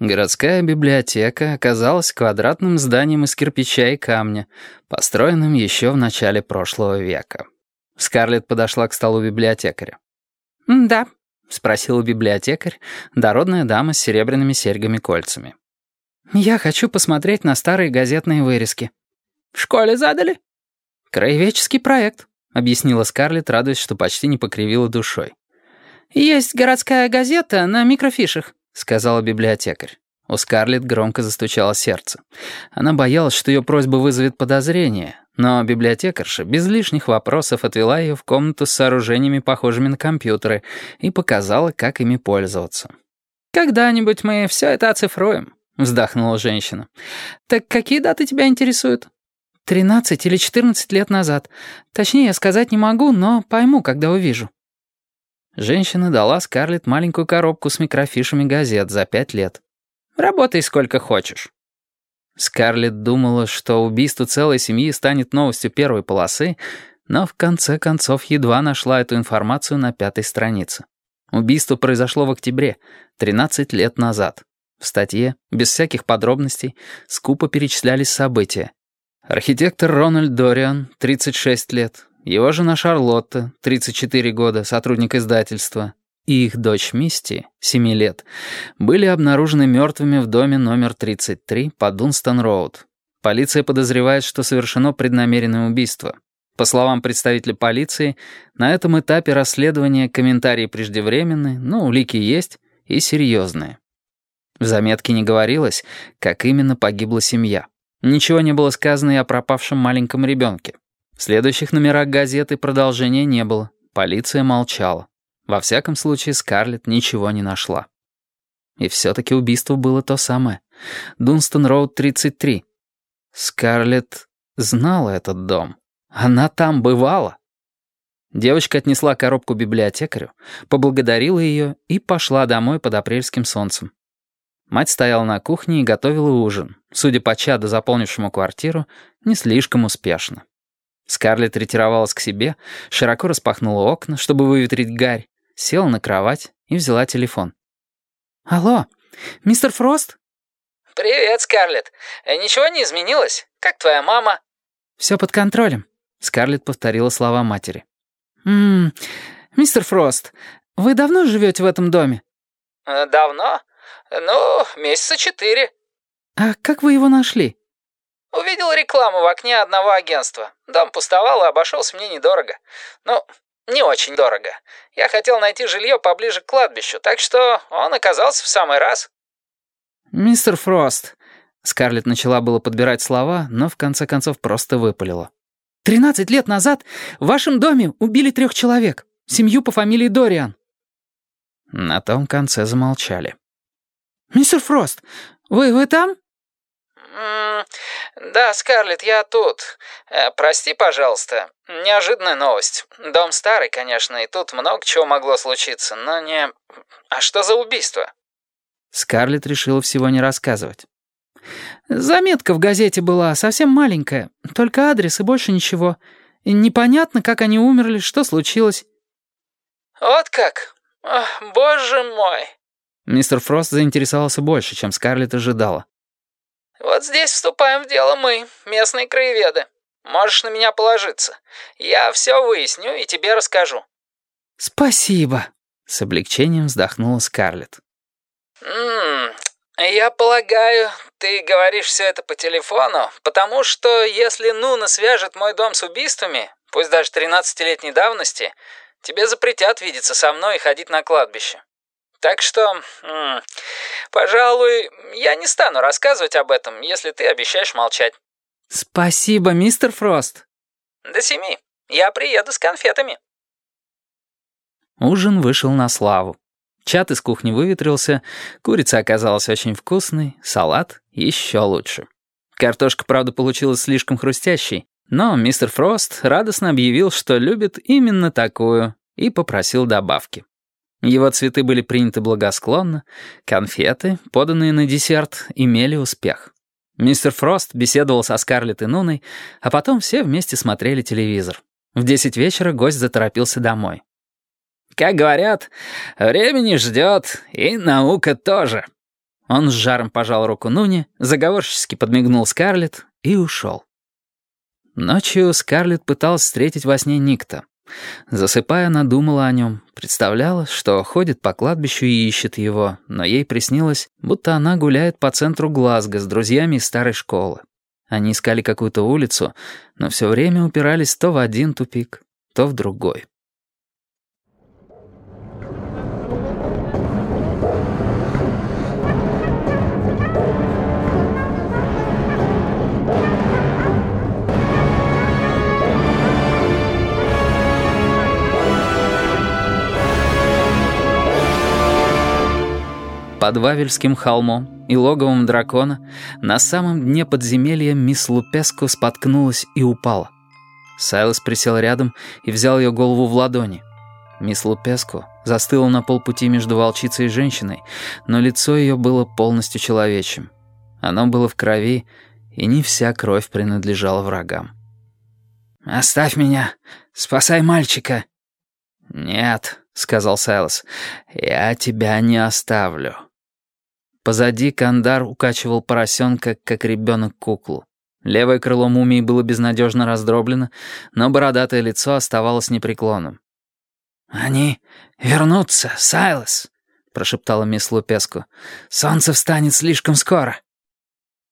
Городская библиотека оказалась квадратным зданием из кирпича и камня, построенным еще в начале прошлого века. Скарлетт подошла к столу библиотекаря. «Да», — спросила библиотекарь, дородная дама с серебряными серьгами-кольцами. «Я хочу посмотреть на старые газетные вырезки». «В школе задали?» «Краеведческий проект», — объяснила Скарлетт, радуясь, что почти не покривила душой. «Есть городская газета на микрофишах. — сказала библиотекарь. У Скарлетт громко застучало сердце. Она боялась, что ее просьба вызовет подозрение, но библиотекарша без лишних вопросов отвела ее в комнату с сооружениями, похожими на компьютеры, и показала, как ими пользоваться. «Когда-нибудь мы все это оцифруем», — вздохнула женщина. «Так какие даты тебя интересуют?» «Тринадцать или четырнадцать лет назад. Точнее, я сказать не могу, но пойму, когда увижу». Женщина дала Скарлетт маленькую коробку с микрофишами газет за пять лет. «Работай сколько хочешь». Скарлетт думала, что убийство целой семьи станет новостью первой полосы, но в конце концов едва нашла эту информацию на пятой странице. Убийство произошло в октябре, 13 лет назад. В статье, без всяких подробностей, скупо перечислялись события. Архитектор Рональд Дориан, 36 лет, его жена Шарлотта, 34 года, сотрудник издательства, и их дочь Мисти, 7 лет, были обнаружены мертвыми в доме номер 33 по Дунстон-Роуд. Полиция подозревает, что совершено преднамеренное убийство. По словам представителя полиции, на этом этапе расследования комментарии преждевременны, но улики есть и серьезные. В заметке не говорилось, как именно погибла семья. Ничего не было сказано и о пропавшем маленьком ребенке. В следующих номерах газеты продолжения не было. Полиция молчала. Во всяком случае, Скарлетт ничего не нашла. И все-таки убийство было то самое. Дунстон-Роуд, 33. Скарлетт знала этот дом. Она там бывала. Девочка отнесла коробку библиотекарю, поблагодарила ее и пошла домой под апрельским солнцем. Мать стояла на кухне и готовила ужин, судя по чаду, заполнившему квартиру, не слишком успешно. Скарлетт ретировалась к себе, широко распахнула окна, чтобы выветрить гарь, села на кровать и взяла телефон. «Алло, мистер Фрост?» «Привет, Скарлетт. Э, ничего не изменилось? Как твоя мама?» «Все под контролем», — Скарлетт повторила слова матери. «Ммм, мистер Фрост, вы давно живете в этом доме?» «Э, «Давно? Ну, месяца четыре». «А как вы его нашли?» Увидел рекламу в окне одного агентства. Дом пустовал и обошелся мне недорого. Ну, не очень дорого. Я хотел найти жилье поближе к кладбищу, так что он оказался в самый раз. «Мистер Фрост...» Скарлетт начала было подбирать слова, но в конце концов просто выпалила. «Тринадцать лет назад в вашем доме убили трех человек. Семью по фамилии Дориан». На том конце замолчали. «Мистер Фрост, вы, вы там?» «Да, Скарлетт, я тут. Э, прости, пожалуйста. Неожиданная новость. Дом старый, конечно, и тут много чего могло случиться, но не... А что за убийство?» Скарлетт решила всего не рассказывать. «Заметка в газете была, совсем маленькая. Только адрес и больше ничего. Непонятно, как они умерли, что случилось». «Вот как? О, боже мой!» Мистер Фрост заинтересовался больше, чем Скарлетт ожидала. Вот здесь вступаем в дело мы, местные краеведы. Можешь на меня положиться. Я все выясню и тебе расскажу». «Спасибо», — с облегчением вздохнула Скарлетт. «Ммм, я полагаю, ты говоришь все это по телефону, потому что если Нуна свяжет мой дом с убийствами, пусть даже 13-летней давности, тебе запретят видеться со мной и ходить на кладбище. Так что, пожалуй, я не стану рассказывать об этом, если ты обещаешь молчать. Спасибо, мистер Фрост. До семи. Я приеду с конфетами. Ужин вышел на славу. Чат из кухни выветрился, курица оказалась очень вкусной, салат еще лучше. Картошка, правда, получилась слишком хрустящей, но мистер Фрост радостно объявил, что любит именно такую, и попросил добавки. Его цветы были приняты благосклонно, конфеты, поданные на десерт, имели успех. Мистер Фрост беседовал со Скарлетт и Нуной, а потом все вместе смотрели телевизор. В десять вечера гость заторопился домой. «Как говорят, времени ждет, и наука тоже». Он с жаром пожал руку Нуни, заговорчески подмигнул Скарлетт и ушел. Ночью Скарлетт пыталась встретить во сне Никта. Засыпая, она думала о нем, представляла, что ходит по кладбищу и ищет его, но ей приснилось, будто она гуляет по центру Глазго с друзьями из старой школы. Они искали какую-то улицу, но все время упирались то в один тупик, то в другой. Под Вавельским холмом и логовом дракона на самом дне подземелья мисс Лупеску споткнулась и упала. Сайлос присел рядом и взял ее голову в ладони. Мисс Лупеску застыла на полпути между волчицей и женщиной, но лицо ее было полностью человечьим. Оно было в крови, и не вся кровь принадлежала врагам. «Оставь меня! Спасай мальчика!» «Нет», — сказал Сайлос, — «я тебя не оставлю». Позади Кандар укачивал поросенка, как ребенок куклу. Левое крыло мумии было безнадежно раздроблено, но бородатое лицо оставалось непреклонным. «Они вернутся, Сайлос», — прошептала мисс Лупеску. «Солнце встанет слишком скоро».